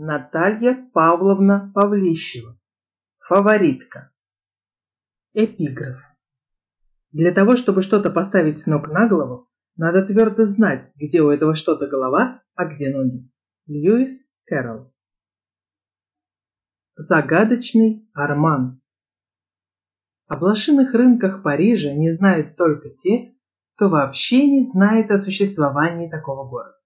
Наталья Павловна Павлищева. Фаворитка. Эпиграф. Для того, чтобы что-то поставить с ног на голову, надо твердо знать, где у этого что-то голова, а где ноги. Льюис Кэрролл. Загадочный Арман. О блошиных рынках Парижа не знают только те, кто вообще не знает о существовании такого города.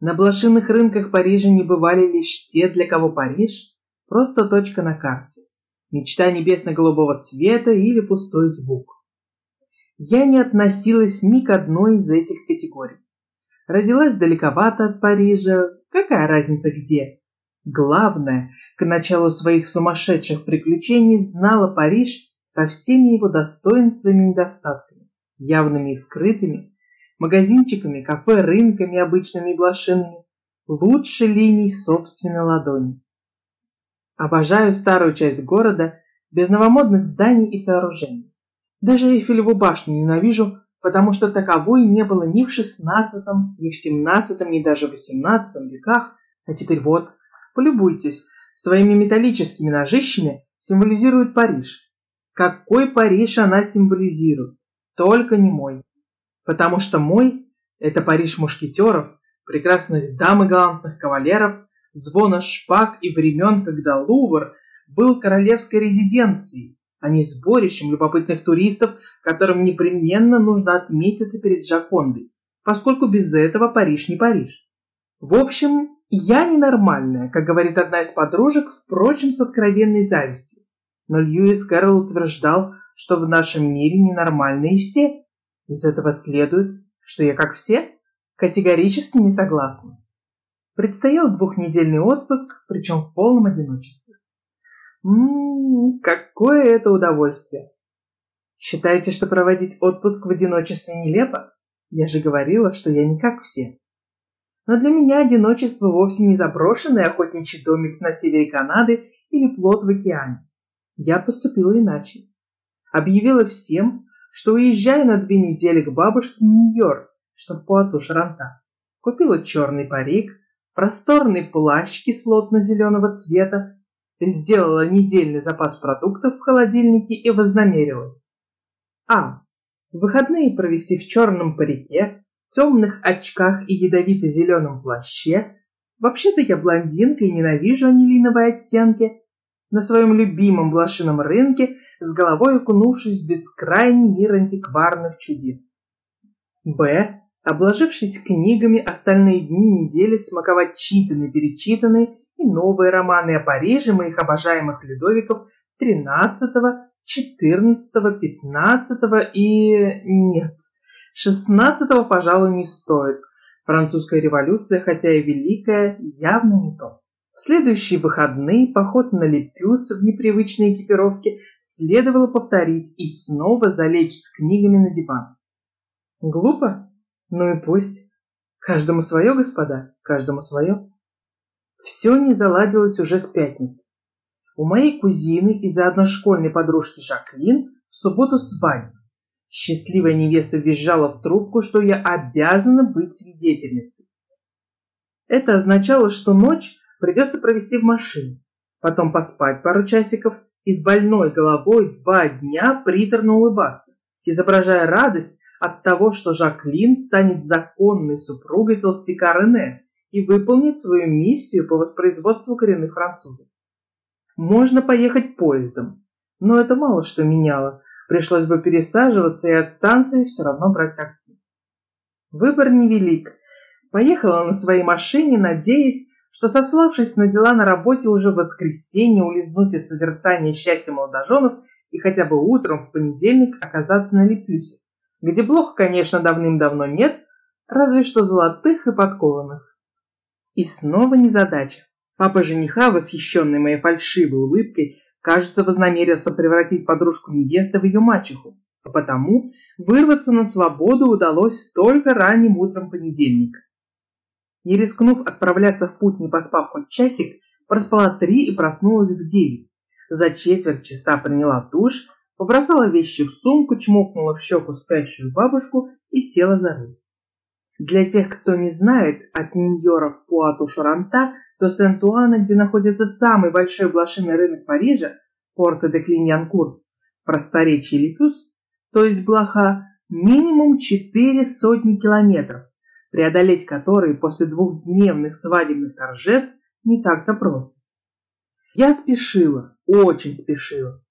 На блошиных рынках Парижа не бывали лишь те, для кого Париж – просто точка на карте, мечта небесно-голубого цвета или пустой звук. Я не относилась ни к одной из этих категорий. Родилась далековато от Парижа, какая разница где. Главное, к началу своих сумасшедших приключений знала Париж со всеми его достоинствами и недостатками, явными и скрытыми, магазинчиками, кафе, рынками обычными и блошиными, лучше линий собственной ладони. Обожаю старую часть города без новомодных зданий и сооружений. Даже Эйфелеву башню ненавижу, потому что таковой не было ни в XVI, ни в XVII, ни даже в XVIII веках, а теперь вот, полюбуйтесь, своими металлическими ножищами символизирует Париж. Какой Париж она символизирует? Только не мой потому что мой – это Париж мушкетеров, прекрасных дам и галантных кавалеров, звона шпаг и времен, когда Лувр был королевской резиденцией, а не сборищем любопытных туристов, которым непременно нужно отметиться перед Джакондой, поскольку без этого Париж не Париж. В общем, я ненормальная, как говорит одна из подружек, впрочем, с откровенной завистью. Но Льюис Кэрролл утверждал, что в нашем мире ненормальные все, из этого следует, что я, как все, категорически не согласна. Предстоял двухнедельный отпуск, причем в полном одиночестве. Ммм, какое это удовольствие! Считаете, что проводить отпуск в одиночестве нелепо? Я же говорила, что я не как все. Но для меня одиночество вовсе не заброшенный охотничий домик на севере Канады или плот в океане. Я поступила иначе. Объявила всем, что уезжаю на две недели к бабушке в Нью-Йорк, чтобы Пуату Шаранта. Купила черный парик, просторный плащ кислотно-зеленого цвета, сделала недельный запас продуктов в холодильнике и вознамерилась. А. Выходные провести в черном парике, темных очках и ядовито-зеленом плаще. Вообще-то я блондинка и ненавижу анилиновые оттенки, на своем любимом блошином рынке, с головой окунувшись в бескрайний мир антикварных чудес. Б. Обложившись книгами, остальные дни недели смаковать читанные, перечитанные и новые романы о Париже моих обожаемых Людовиков XIII, XIV, XV и... нет, XVI, пожалуй, не стоит. Французская революция, хотя и великая, явно не то следующие выходные поход на Лепюс в непривычной экипировке следовало повторить и снова залечь с книгами на диван. Глупо? Ну и пусть. Каждому свое, господа, каждому свое. Все не заладилось уже с пятницы. У моей кузины и заодно школьной подружки Жаклин в субботу свадьба. Счастливая невеста визжала в трубку, что я обязана быть свидетельницей. Это означало, что ночь придется провести в машине, потом поспать пару часиков и с больной головой два дня приторно улыбаться, изображая радость от того, что Жаклин станет законной супругой толстяка Рене и выполнит свою миссию по воспроизводству коренных французов. Можно поехать поездом, но это мало что меняло. Пришлось бы пересаживаться и от станции все равно брать такси. Выбор невелик. Поехала на своей машине, надеясь, что, сославшись на дела на работе уже в воскресенье, улизнуть от созерцания счастья молодоженов и хотя бы утром в понедельник оказаться на Лепюсе, где блох, конечно, давным-давно нет, разве что золотых и подкованных. И снова незадача. Папа жениха, восхищенный моей фальшивой улыбкой, кажется, вознамерился превратить подружку невесты в ее мачеху, а потому вырваться на свободу удалось только ранним утром понедельника. Не рискнув отправляться в путь, не поспав хоть часик, проспала три и проснулась в девять. За четверть часа приняла душ, побросала вещи в сумку, чмокнула в щеку спящую бабушку и села за руль. Для тех, кто не знает, от Ниньора в Пуату-Шуранта до Сент-Уана, где находится самый большой блошиный рынок Парижа, порта де Клиньянкур, просторечие Лепюс, то есть блоха, минимум четыре сотни километров, преодолеть которые после двухдневных свадебных торжеств не так-то просто. Я спешила, очень спешила.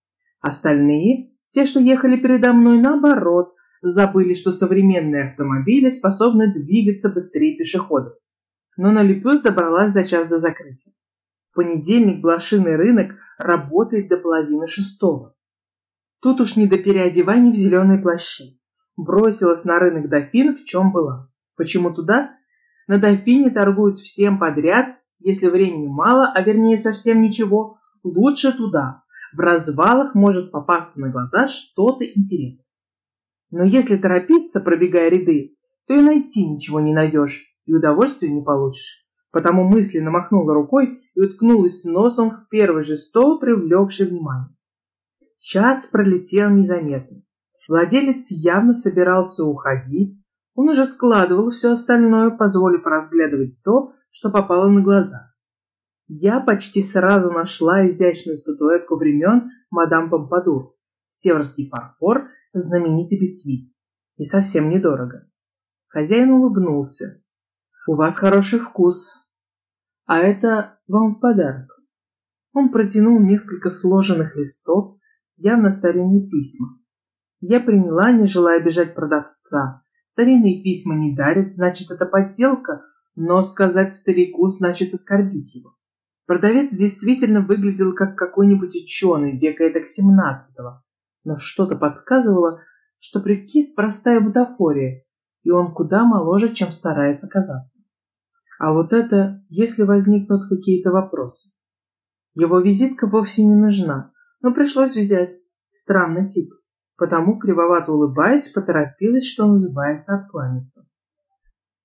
Остальные, те, что ехали передо мной, наоборот, забыли, что современные автомобили способны двигаться быстрее пешеходов. Но на Лепюс добралась за час до закрытия. В понедельник блошиный рынок работает до половины шестого. Тут уж не до переодеваний в зеленые плащи. Бросилась на рынок Дофин, в чем была. Почему туда? На Дофине торгуют всем подряд, если времени мало, а вернее совсем ничего, лучше туда. В развалах может попасться на глаза что-то интересное. Но если торопиться, пробегая ряды, то и найти ничего не найдешь, и удовольствия не получишь. Потому мысленно махнула рукой и уткнулась носом в первый же стол, привлекший внимание. Час пролетел незаметно. Владелец явно собирался уходить, он уже складывал все остальное, позволив разглядывать то, что попало на глаза. Я почти сразу нашла изящную статуэтку времен мадам Помпадур, северский фарфор знаменитый бисквит. И совсем недорого. Хозяин улыбнулся. «У вас хороший вкус. А это вам в подарок». Он протянул несколько сложенных листов, явно старинные письма. Я приняла, не желая бежать продавца. Старинные письма не дарят, значит, это подделка, но сказать старику значит оскорбить его. Продавец действительно выглядел как какой-нибудь ученый века этак семнадцатого, но что-то подсказывало, что прикид простая бутафория, и он куда моложе, чем старается казаться. А вот это, если возникнут какие-то вопросы. Его визитка вовсе не нужна, но пришлось взять. Странный тип. Потому, кривовато улыбаясь, поторопилась, что называется, откланяться.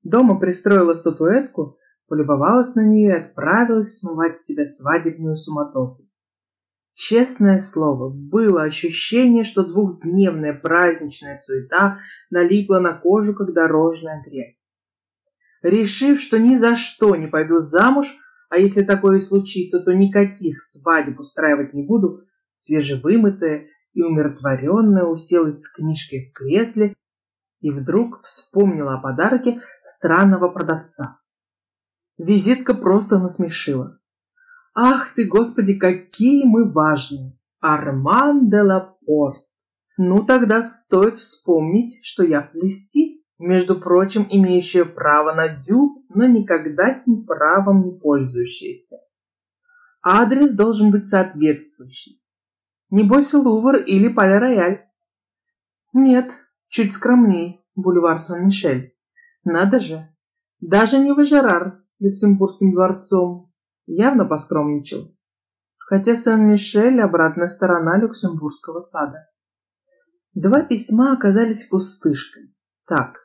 Дома пристроила статуэтку, полюбовалась на нее и отправилась смывать с себя свадебную суматоху. Честное слово, было ощущение, что двухдневная праздничная суета налипла на кожу, как дорожная грязь. Решив, что ни за что не пойду замуж, а если такое случится, то никаких свадеб устраивать не буду, свежевымытая и умиротворенная уселась с книжкой в кресле и вдруг вспомнила о подарке странного продавца. Визитка просто насмешила. Ах ты, Господи, какие мы важные! Арман де Лапорт. Ну, тогда стоит вспомнить, что я Плести, между прочим, имеющая право на дюб, но никогда сим правом не пользующаяся. Адрес должен быть соответствующий. Не бойся Лувр или Пале-Рояль. Нет, чуть скромней, бульвар Сан-Мишель. Надо же, даже не Важерар с Люксембургским дворцом, явно поскромничал. Хотя Сен-Мишель — обратная сторона Люксембургского сада. Два письма оказались пустышкой. Так,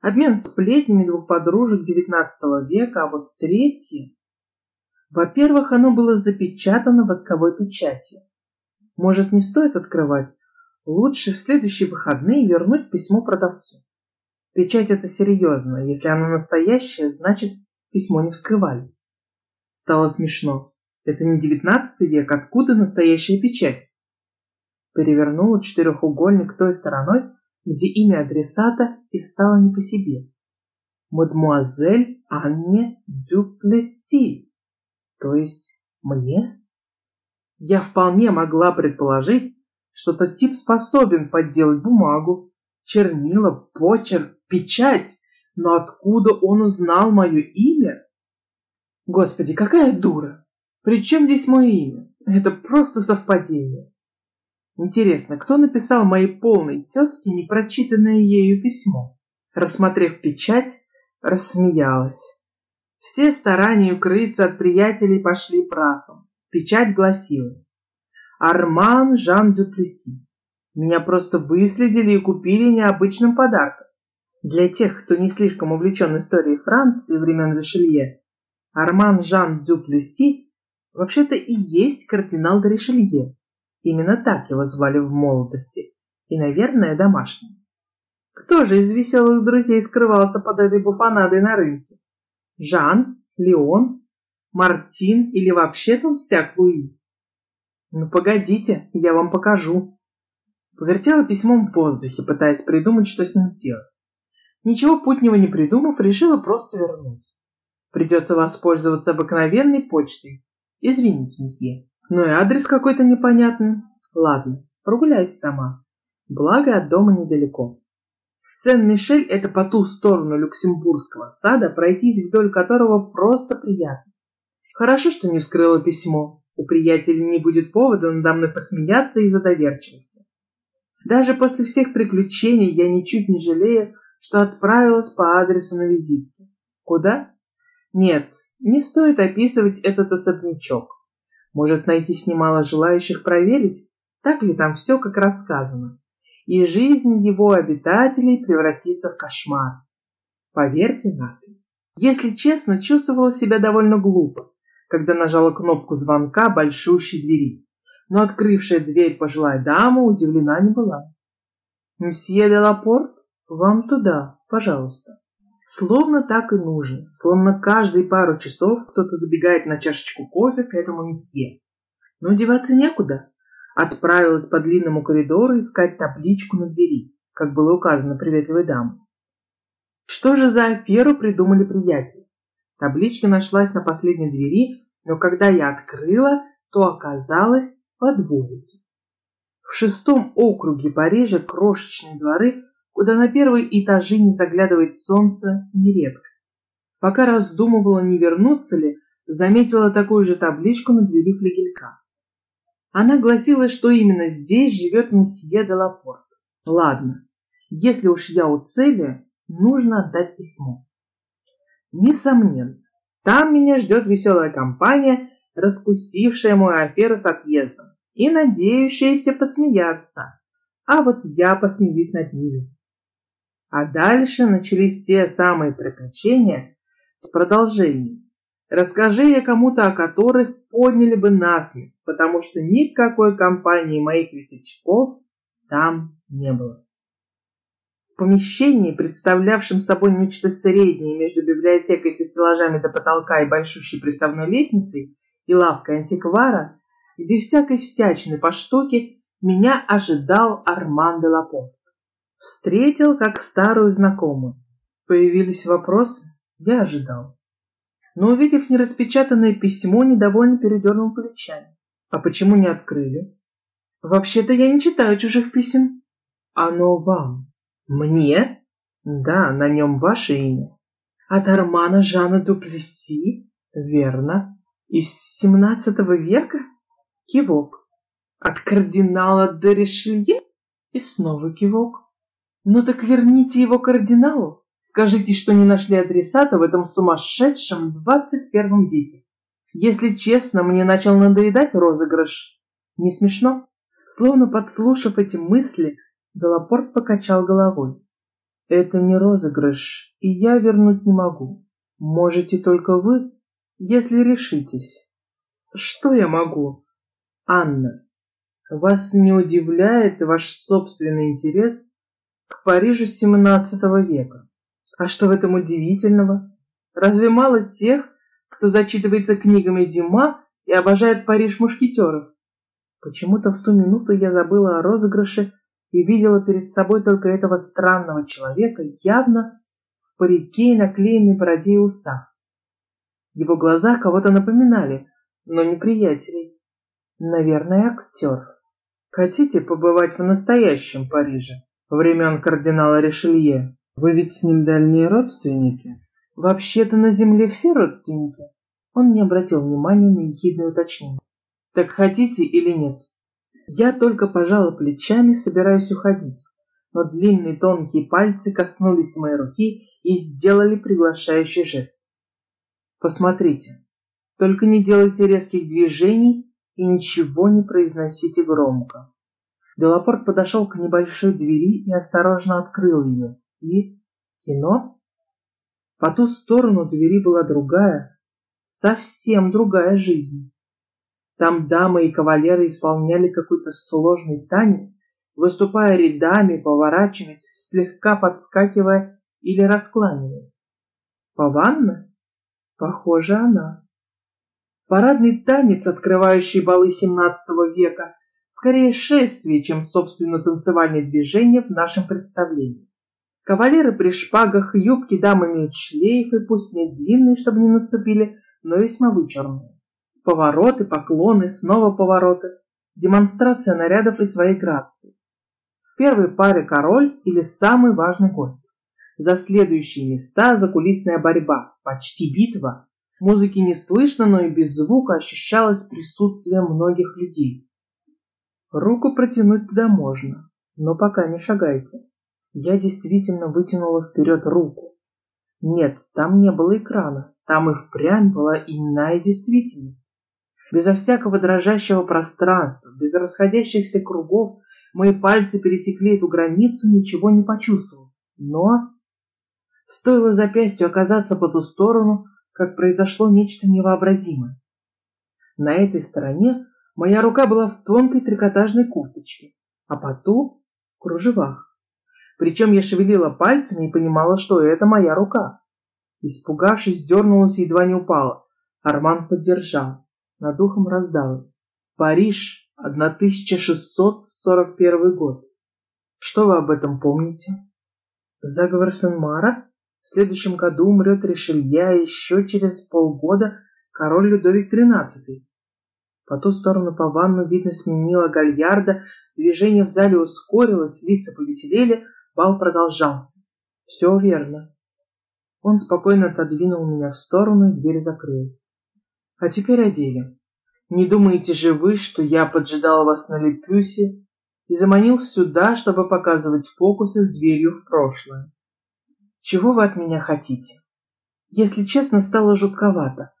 обмен сплетнями двух подружек XIX века, а вот третье... Во-первых, оно было запечатано восковой печатью. Может, не стоит открывать? Лучше в следующие выходные вернуть письмо продавцу. Печать это серьезно. Если оно настоящее, значит, письмо не вскрывали. Стало смешно. Это не девятнадцатый век, откуда настоящая печать? Перевернула четырехугольник той стороной, где имя адресата и стало не по себе. Мадмуазель Анне Дюплеси. То есть мне? Я вполне могла предположить, что тот тип способен подделать бумагу, чернила, почерк, печать, но откуда он узнал мое имя? Господи, какая дура! При чем здесь мое имя? Это просто совпадение. Интересно, кто написал моей полной тезке непрочитанное ею письмо? Рассмотрев печать, рассмеялась. Все старания укрыться от приятелей пошли прахом. Печать гласила «Арман Жан Дюплеси». Меня просто выследили и купили необычным подарком. Для тех, кто не слишком увлечен историей Франции времен Ришелье, Арман Жан Дюплеси вообще-то и есть кардинал де Ришелье. Именно так его звали в молодости. И, наверное, домашний. Кто же из веселых друзей скрывался под этой буфанадой на рынке? Жан, Леон, Мартин или вообще толстяк Луи? Ну погодите, я вам покажу. Повертела письмом в воздухе, пытаясь придумать, что с ним сделать. Ничего путнего не придумав, решила просто вернуть. Придется воспользоваться обыкновенной почтой. Извините, месье. Ну и адрес какой-то непонятный. Ладно, прогуляюсь сама. Благо от дома недалеко. Сен-Мишель — это по ту сторону Люксембургского сада, пройтись вдоль которого просто приятно. Хорошо, что не вскрыла письмо. У приятеля не будет повода надо мной посмеяться из-за доверчивости. Даже после всех приключений я ничуть не жалею, что отправилась по адресу на визитку. Куда? Нет, не стоит описывать этот особнячок. Может найтись немало желающих проверить, так ли там все, как рассказано и жизнь его обитателей превратится в кошмар. Поверьте на слово. Если честно, чувствовала себя довольно глупо, когда нажала кнопку звонка большущей двери, но открывшая дверь пожилая дама удивлена не была. «Мсье де Лапорт, вам туда, пожалуйста». Словно так и нужно, словно каждые пару часов кто-то забегает на чашечку кофе к этому месье. Но деваться некуда, отправилась по длинному коридору искать табличку на двери, как было указано приветливой дамой. Что же за аферу придумали приятели? Табличка нашлась на последней двери, но когда я открыла, то оказалась во дворике. В шестом округе Парижа крошечные дворы, куда на первые этажи не заглядывает солнце, не редкость. Пока раздумывала, не вернуться ли, заметила такую же табличку на двери флигелька. Она гласила, что именно здесь живет месье де Лапорт. Ладно, если уж я у цели, нужно отдать письмо. Несомненно, там меня ждет веселая компания, раскусившая мою аферу с отъездом и надеющаяся посмеяться. А вот я посмеюсь над ними. А дальше начались те самые приключения с продолжением. Расскажи я кому-то, о которых подняли бы насмех, потому что никакой компании моих весельчаков там не было. Помещении, представлявшем собой нечто среднее между библиотекой со стеллажами до потолка и большущей приставной лестницей и лавкой антиквара, где всякой всячины по штуке, меня ожидал Арман де Лапорт. Встретил как старую знакомую. Появились вопросы, я ожидал но, увидев нераспечатанное письмо, недовольно передернул плечами. А почему не открыли? Вообще-то я не читаю чужих писем. Оно вам. Мне? Да, на нем ваше имя. От Армана Жана Дуплеси? Верно. Из семнадцатого века? Кивок. От кардинала де Ришелье? И снова кивок. Ну так верните его кардиналу. Скажите, что не нашли адресата в этом сумасшедшем двадцать первом веке. Если честно, мне начал надоедать розыгрыш. Не смешно? Словно подслушав эти мысли, Делапорт покачал головой. Это не розыгрыш, и я вернуть не могу. Можете только вы, если решитесь. Что я могу? Анна, вас не удивляет ваш собственный интерес к Парижу XVII века? А что в этом удивительного? Разве мало тех, кто зачитывается книгами Дюма и обожает Париж мушкетеров? Почему-то в ту минуту я забыла о розыгрыше и видела перед собой только этого странного человека, явно в парике и наклеенной бороде и усах. Его глаза кого-то напоминали, но не приятелей. Наверное, актер. Хотите побывать в настоящем Париже, времен кардинала Ришелье? Вы ведь с ним дальние родственники? Вообще-то на земле все родственники. Он не обратил внимания на ехидное уточнение. Так хотите или нет? Я только пожала плечами, собираюсь уходить, но длинные тонкие пальцы коснулись моей руки и сделали приглашающий жест. Посмотрите, только не делайте резких движений и ничего не произносите громко. Делапорт подошел к небольшой двери и осторожно открыл ее и кино. По ту сторону двери была другая, совсем другая жизнь. Там дамы и кавалеры исполняли какой-то сложный танец выступая рядами, поворачиваясь, слегка подскакивая или раскланиваясь. Паванна? Похоже, она. Парадный танец, открывающий балы XVII века, скорее шествие, чем, собственно, танцевальные движения в нашем представлении. Кавалеры при шпагах, юбки дам имеют шлейфы, пусть не длинные, чтобы не наступили, но весьма вычурные. Повороты, поклоны, снова повороты, демонстрация нарядов и своей грации. В первой паре король или самый важный гость. За следующие места закулисная борьба, почти битва. Музыки не слышно, но и без звука ощущалось присутствие многих людей. Руку протянуть туда можно, но пока не шагайте. Я действительно вытянула вперед руку. Нет, там не было экрана, там и впрямь была иная действительность. Безо всякого дрожащего пространства, без расходящихся кругов, мои пальцы пересекли эту границу, ничего не почувствовав. Но стоило запястью оказаться по ту сторону, как произошло нечто невообразимое. На этой стороне моя рука была в тонкой трикотажной курточке, а по ту — в кружевах. Причем я шевелила пальцами и понимала, что это моя рука. Испугавшись, дернулась и едва не упала. Арман поддержал. Над ухом раздалось. Париж, 1641 год. Что вы об этом помните? Заговор Сен-Мара? В следующем году умрет Ришелье, а еще через полгода король Людовик XIII. По ту сторону по ванну, видно, сменила гальярда, движение в зале ускорилось, лица повеселели, бал продолжался. Все верно. Он спокойно отодвинул меня в сторону, и дверь закрылась. А теперь о деле. Не думаете же вы, что я поджидал вас на Лепюсе и заманил сюда, чтобы показывать фокусы с дверью в прошлое? Чего вы от меня хотите? Если честно, стало жутковато.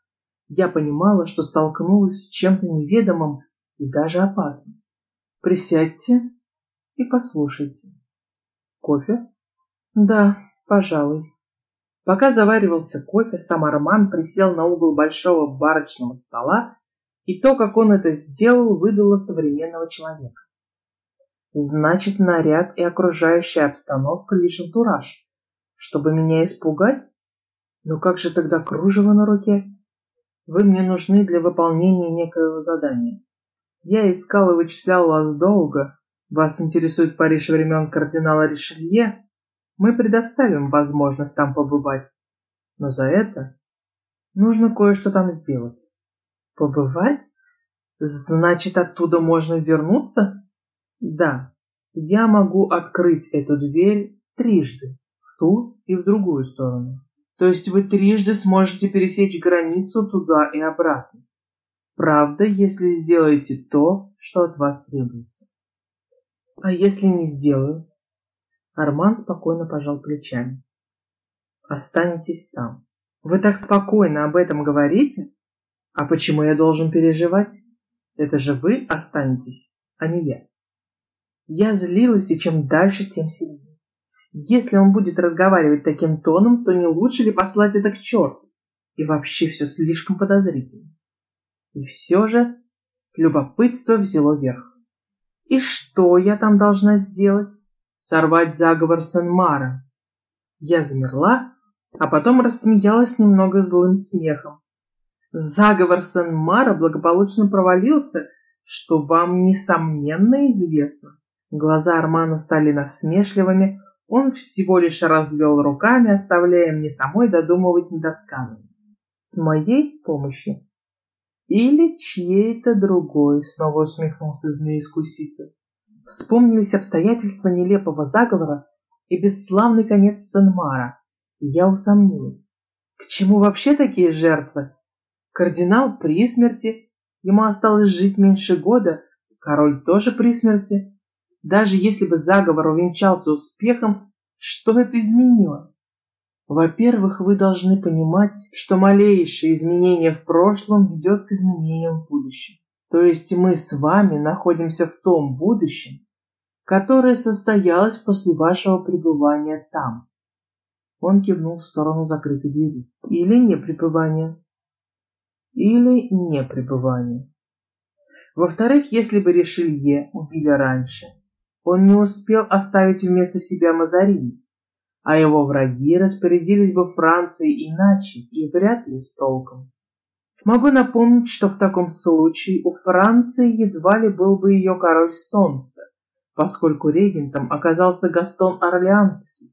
Я понимала, что столкнулась с чем-то неведомым и даже опасным. Присядьте и послушайте. Кофе? Да, пожалуй. Пока заваривался кофе, сам Арман присел на угол большого барочного стола, и то, как он это сделал, выдало современного человека. Значит, наряд и окружающая обстановка лишь антураж. Чтобы меня испугать? Но как же тогда кружево на руке? Вы мне нужны для выполнения некоего задания. Я искал и вычислял вас долго. Вас интересует Париж времен кардинала Ришелье? Мы предоставим возможность там побывать. Но за это нужно кое-что там сделать. Побывать? Значит, оттуда можно вернуться? Да, я могу открыть эту дверь трижды, в ту и в другую сторону. То есть вы трижды сможете пересечь границу туда и обратно. Правда, если сделаете то, что от вас требуется. А если не сделаю? Арман спокойно пожал плечами. Останетесь там. Вы так спокойно об этом говорите? А почему я должен переживать? Это же вы останетесь, а не я. Я злилась, и чем дальше, тем сильнее. Если он будет разговаривать таким тоном, то не лучше ли послать это к черту? И вообще все слишком подозрительно. И все же любопытство взяло верх. И что я там должна сделать? Сорвать заговор Сен-Мара. Я замерла, а потом рассмеялась немного злым смехом. Заговор Сен-Мара благополучно провалился, что вам, несомненно, известно. Глаза Армана стали насмешливыми, он всего лишь развел руками, оставляя мне самой додумывать недосказанное. С моей помощью? Или чьей-то другой, снова усмехнулся змеискуситель. Вспомнились обстоятельства нелепого заговора и бесславный конец Сенмара. Я усомнилась. К чему вообще такие жертвы? Кардинал при смерти, ему осталось жить меньше года, король тоже при смерти. Даже если бы заговор увенчался успехом, что это изменило? Во-первых, вы должны понимать, что малейшее изменение в прошлом ведет к изменениям в будущем. То есть мы с вами находимся в том будущем, которое состоялось после вашего пребывания там. Он кивнул в сторону закрытой двери. Или не пребывания. Или не пребывания. Во-вторых, если бы Ришелье убили раньше, он не успел оставить вместо себя Мазарини, а его враги распорядились бы Францией иначе и вряд ли с толком. Могу напомнить, что в таком случае у Франции едва ли был бы ее король солнца, поскольку регентом оказался Гастон Орлеанский,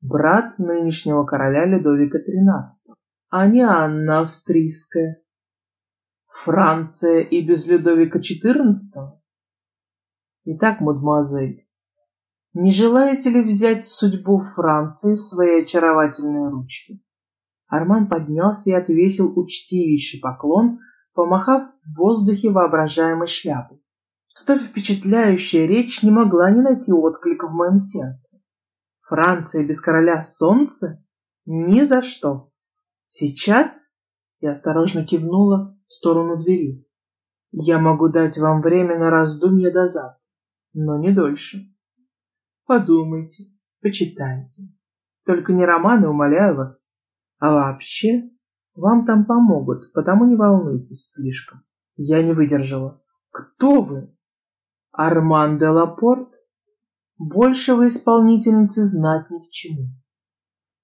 брат нынешнего короля Людовика XIII, а не Анна Австрийская. Франция и без Людовика XIV? Итак, мадемуазель, не желаете ли взять судьбу Франции в свои очаровательные ручки? Арман поднялся и отвесил учтивейший поклон, помахав в воздухе воображаемой шляпой. Столь впечатляющая речь не могла не найти отклика в моем сердце. Франция без короля солнца? Ни за что. Сейчас я осторожно кивнула в сторону двери. Я могу дать вам время на раздумье до завтра, но не дольше. Подумайте, почитайте. Только не романы, умоляю вас. А вообще, вам там помогут, потому не волнуйтесь слишком. Я не выдержала. Кто вы? Арман де Лапорт? Большего исполнительницы знать ни к чему.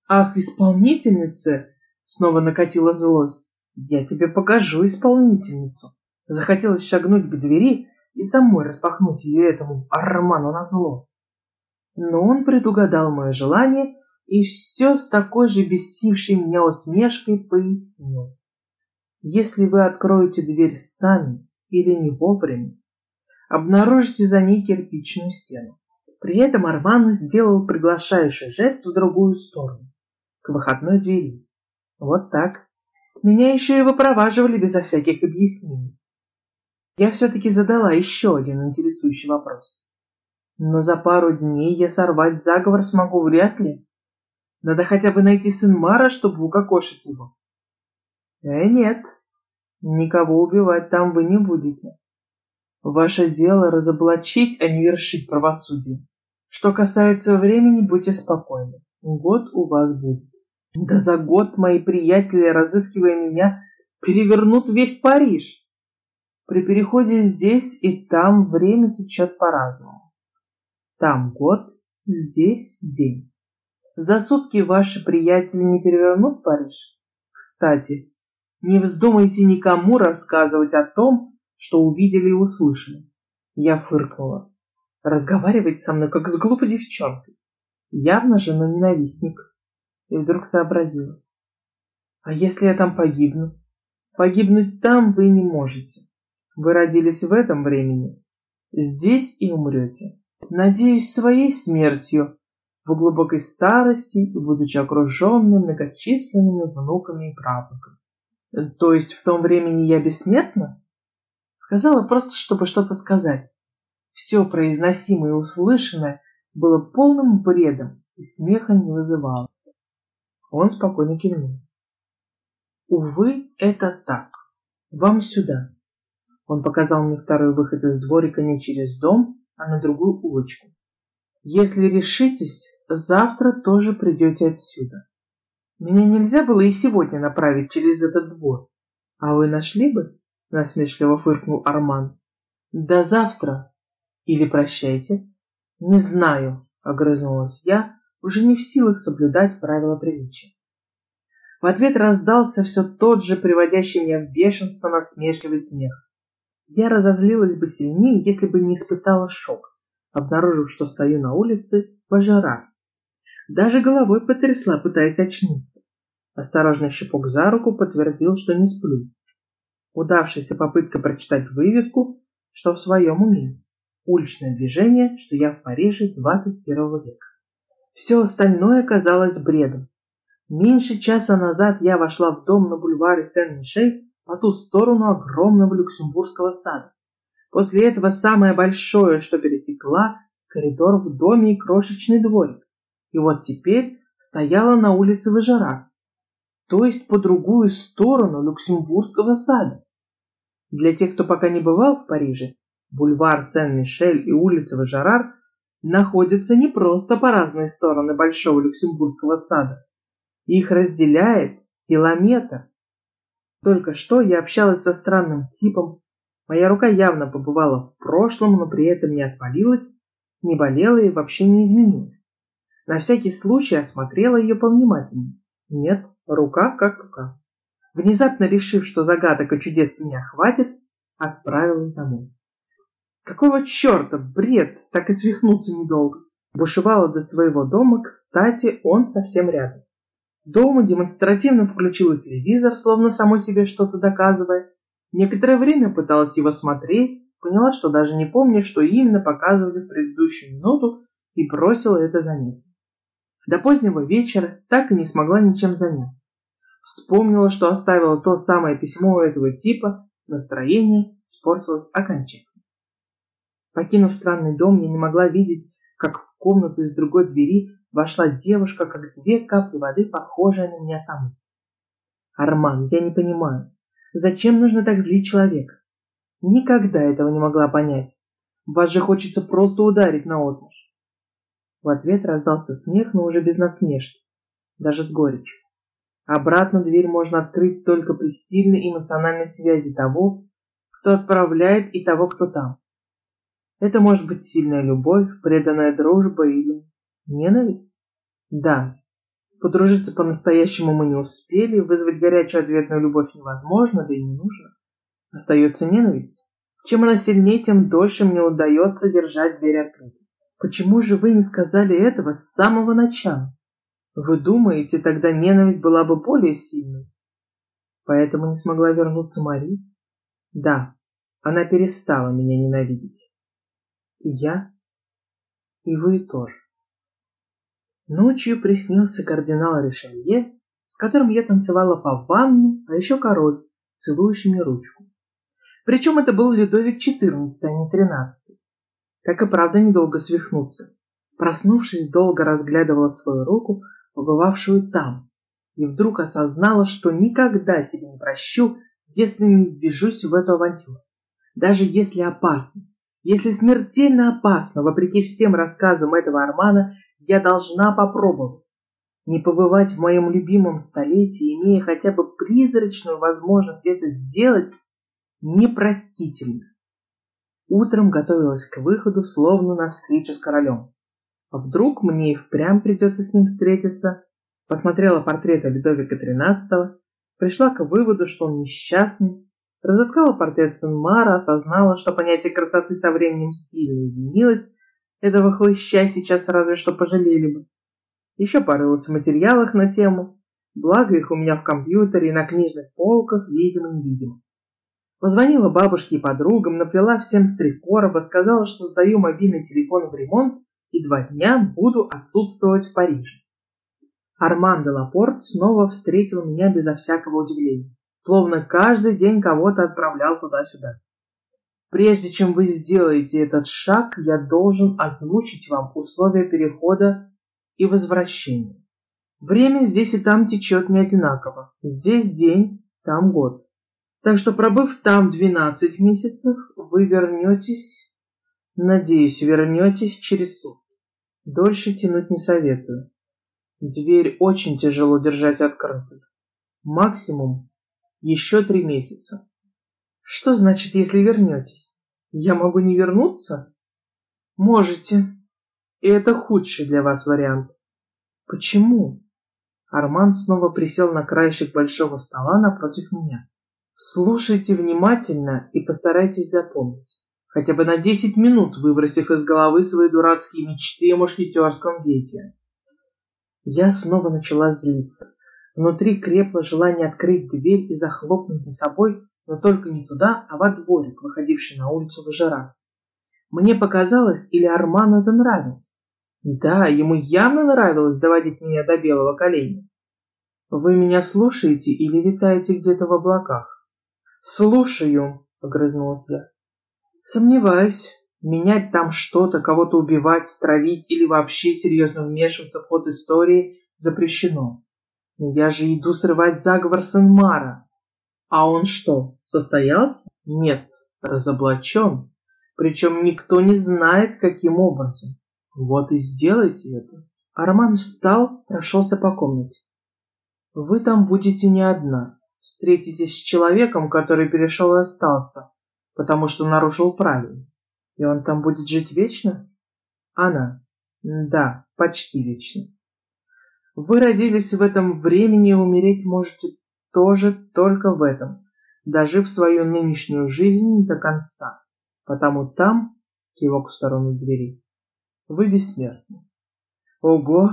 Ах, исполнительница! Снова накатила злость. Я тебе покажу исполнительницу. Захотелось шагнуть к двери и самой распахнуть ее этому Арману на зло. Но он предугадал мое желание и все с такой же бесившей меня усмешкой пояснил. Если вы откроете дверь сами или не вовремя, обнаружите за ней кирпичную стену. При этом Арман сделал приглашающий жест в другую сторону, к выходной двери. Вот так. Меня еще и выпроваживали безо всяких объяснений. Я все-таки задала еще один интересующий вопрос. Но за пару дней я сорвать заговор смогу вряд ли. Надо хотя бы найти сын Мара, чтобы укокошить его. Э, нет, никого убивать там вы не будете. Ваше дело разоблачить, а не вершить правосудие. Что касается времени, будьте спокойны. Год у вас будет. Да за год мои приятели, разыскивая меня, перевернут весь Париж. При переходе здесь и там время течет по-разному. Там год, здесь день. За сутки ваши приятели не перевернут Париж? Кстати, не вздумайте никому рассказывать о том, что увидели и услышали. Я фыркнула. Разговаривать со мной, как с глупой девчонкой. Явно же, но ненавистник. И вдруг сообразила. А если я там погибну? Погибнуть там вы не можете. Вы родились в этом времени. Здесь и умрете. Надеюсь, своей смертью, в глубокой старости, будучи окруженным многочисленными внуками и правнуками. То есть в том времени я бессмертна? Сказала просто, чтобы что-то сказать. Все произносимое и услышанное было полным бредом и смеха не вызывало. Он спокойно кивнул. Увы, это так. Вам сюда. Он показал мне второй выход из дворика не через дом, а на другую улочку. Если решитесь, завтра тоже придете отсюда. Меня нельзя было и сегодня направить через этот двор. А вы нашли бы? Насмешливо фыркнул Арман. До завтра. Или прощайте. Не знаю, огрызнулась я, уже не в силах соблюдать правила приличия. В ответ раздался все тот же приводящий меня в бешенство насмешливый смех. Я разозлилась бы сильнее, если бы не испытала шок, обнаружив, что стою на улице пожара. Даже головой потрясла, пытаясь очнуться. Осторожный щепок за руку подтвердил, что не сплю. Удавшаяся попытка прочитать вывеску, что в своем уме. Уличное движение, что я в Париже 21 века. Все остальное казалось бредом. Меньше часа назад я вошла в дом на бульваре Сен-Мишель по ту сторону огромного Люксембургского сада. После этого самое большое, что пересекла, коридор в доме и крошечный дворик. И вот теперь стояла на улице Важера, то есть по другую сторону Люксембургского сада. Для тех, кто пока не бывал в Париже, бульвар Сен-Мишель и улица Важерар находятся не просто по разные стороны Большого Люксембургского сада. Их разделяет километр. Только что я общалась со странным типом. Моя рука явно побывала в прошлом, но при этом не отвалилась, Не болела и вообще не изменилась. На всякий случай осмотрела ее повнимательнее. Нет, рука как рука. Внезапно решив, что загадок и чудес с меня хватит, отправилась домой. Какого черта, бред, так и свихнуться недолго. Бушевала до своего дома, кстати, он совсем рядом. Дома демонстративно включила телевизор, словно самой себе что-то доказывая. Некоторое время пыталась его смотреть, поняла, что даже не помню, что именно показывали в предыдущую минуту, и бросила это занятие. До позднего вечера так и не смогла ничем заняться. Вспомнила, что оставила то самое письмо у этого типа, настроение испортилось окончательно. Покинув странный дом, я не могла видеть, как в комнату из другой двери вошла девушка, как две капли воды, похожая на меня саму. Арман, я не понимаю, зачем нужно так злить человека? Никогда этого не могла понять. Вас же хочется просто ударить на отмышь. В ответ раздался смех, но уже без насмешки, даже с горечью. Обратно дверь можно открыть только при сильной эмоциональной связи того, кто отправляет, и того, кто там. Это может быть сильная любовь, преданная дружба или ненависть? Да. Подружиться по-настоящему мы не успели, вызвать горячую ответную любовь невозможно, да и не нужно. Остается ненависть. Чем она сильнее, тем дольше мне удается держать дверь открытой. Почему же вы не сказали этого с самого начала? Вы думаете, тогда ненависть была бы более сильной? Поэтому не смогла вернуться Мари? Да, она перестала меня ненавидеть. И я, и вы тоже. Ночью приснился кардинал Ришелье, с которым я танцевала по ванну, а еще король, целующий мне ручку. Причем это был Людовик XIV, а не XIII. Так и правда недолго свихнуться. Проснувшись, долго разглядывала свою руку, побывавшую там, и вдруг осознала, что никогда себе не прощу, если не ввяжусь в эту авантюру. Даже если опасно, если смертельно опасно, вопреки всем рассказам этого Армана, я должна попробовать. Не побывать в моем любимом столетии, имея хотя бы призрачную возможность это сделать, непростительно. Утром готовилась к выходу, словно на встречу с королем. А вдруг мне и впрямь придется с ним встретиться? Посмотрела портреты Людовика XIII, пришла к выводу, что он несчастный, разыскала портрет Сен-Мара, осознала, что понятие красоты со временем сильно изменилось, этого хлыща сейчас разве что пожалели бы. Еще порылась в материалах на тему, благо их у меня в компьютере и на книжных полках, видимо-невидимо. Позвонила бабушке и подругам, наплела всем с три короба, сказала, что сдаю мобильный телефон в ремонт и два дня буду отсутствовать в Париже. Арман де Лапорт снова встретил меня безо всякого удивления, словно каждый день кого-то отправлял туда-сюда. Прежде чем вы сделаете этот шаг, я должен озвучить вам условия перехода и возвращения. Время здесь и там течет не одинаково. Здесь день, там год. Так что, пробыв там двенадцать месяцев, вы вернетесь, надеюсь, вернетесь через суд. Дольше тянуть не советую. Дверь очень тяжело держать открытой. Максимум еще три месяца. Что значит, если вернетесь? Я могу не вернуться? Можете. И это худший для вас вариант. Почему? Арман снова присел на краешек большого стола напротив меня. Слушайте внимательно и постарайтесь запомнить. Хотя бы на десять минут выбросив из головы свои дурацкие мечты о мушкетерском веке. Я снова начала злиться. Внутри крепло желание открыть дверь и захлопнуть за собой, но только не туда, а во дворик, выходивший на улицу Важера. Мне показалось, или Арману это нравилось. Да, ему явно нравилось доводить меня до белого коленя. Вы меня слушаете или витаете где-то в облаках? «Слушаю», — огрызнулась я. «Сомневаюсь. Менять там что-то, кого-то убивать, стравить или вообще серьезно вмешиваться в ход истории запрещено. Но я же иду срывать заговор Сен-Мара. А он что, состоялся? Нет, разоблачен. Причем никто не знает, каким образом. Вот и сделайте это. Арман встал, прошелся по комнате. Вы там будете не одна встретитесь с человеком, который перешел и остался, потому что нарушил правила. И он там будет жить вечно? Она. Да, почти вечно. Вы родились в этом времени и умереть можете тоже только в этом, дожив свою нынешнюю жизнь до конца. Потому там, кивок в сторону двери, вы бессмертны. Ого,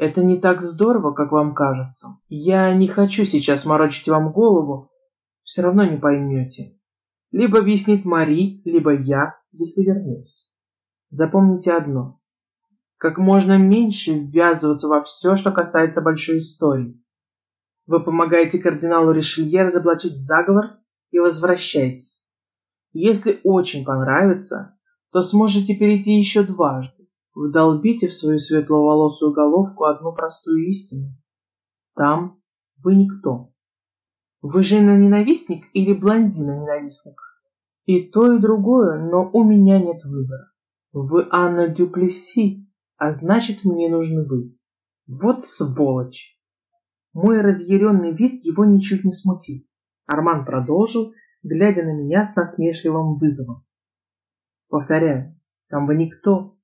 это не так здорово, как вам кажется. Я не хочу сейчас морочить вам голову, все равно не поймете. Либо объяснит Мари, либо я, если вернетесь. Запомните одно. Как можно меньше ввязываться во все, что касается большой истории. Вы помогаете кардиналу Ришелье разоблачить заговор и возвращаетесь. Если очень понравится, то сможете перейти еще дважды. Вдолбите в свою светловолосую головку одну простую истину. Там вы никто. Вы жена-ненавистник или блондина-ненавистник? И то, и другое, но у меня нет выбора. Вы Анна Дюплесси, а значит, мне нужны вы. Вот сволочь! Мой разъяренный вид его ничуть не смутил. Арман продолжил, глядя на меня с насмешливым вызовом. Повторяю, там вы никто.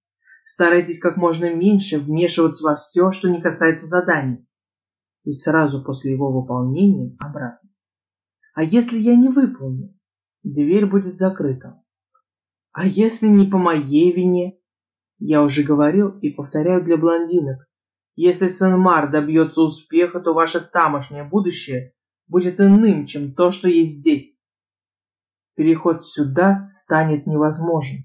Старайтесь как можно меньше вмешиваться во все, что не касается задания. И сразу после его выполнения обратно. А если я не выполню? Дверь будет закрыта. А если не по моей вине? Я уже говорил и повторяю для блондинок. Если Сен-Мар добьется успеха, то ваше тамошнее будущее будет иным, чем то, что есть здесь. Переход сюда станет невозможен.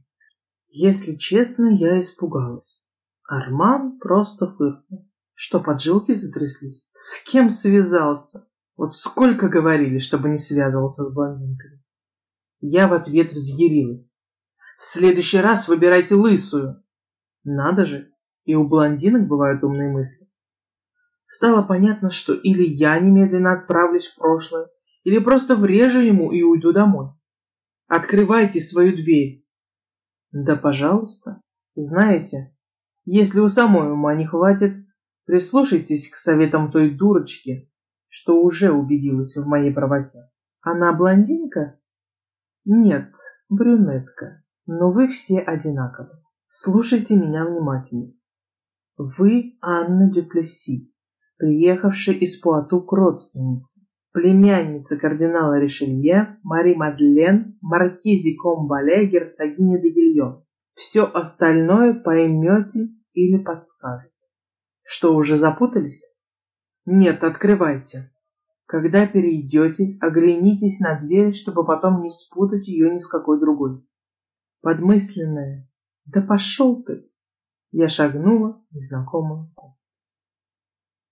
Если честно, я испугалась. Арман просто фыркнул. Что, поджилки затряслись? С кем связался? Вот сколько говорили, чтобы не связывался с блондинками. Я в ответ взъярилась. В следующий раз выбирайте лысую. Надо же, и у блондинок бывают умные мысли. Стало понятно, что или я немедленно отправлюсь в прошлое, или просто врежу ему и уйду домой. Открывайте свою дверь. Да, пожалуйста. Знаете, если у самой ума не хватит, прислушайтесь к советам той дурочки, что уже убедилась в моей правоте. Она блондинка? Нет, брюнетка, но вы все одинаковы. Слушайте меня внимательно. Вы Анна Дюплесси, приехавшая из Пуату к родственнице, племянница кардинала Ришелье, Мари Мадлен, маркизи Комбале, герцогини де. Все остальное поймете или подскажете. Что, уже запутались? Нет, открывайте. Когда перейдете, оглянитесь на дверь, чтобы потом не спутать ее ни с какой другой. Подмысленная. Да пошел ты! Я шагнула в незнакомую комнату.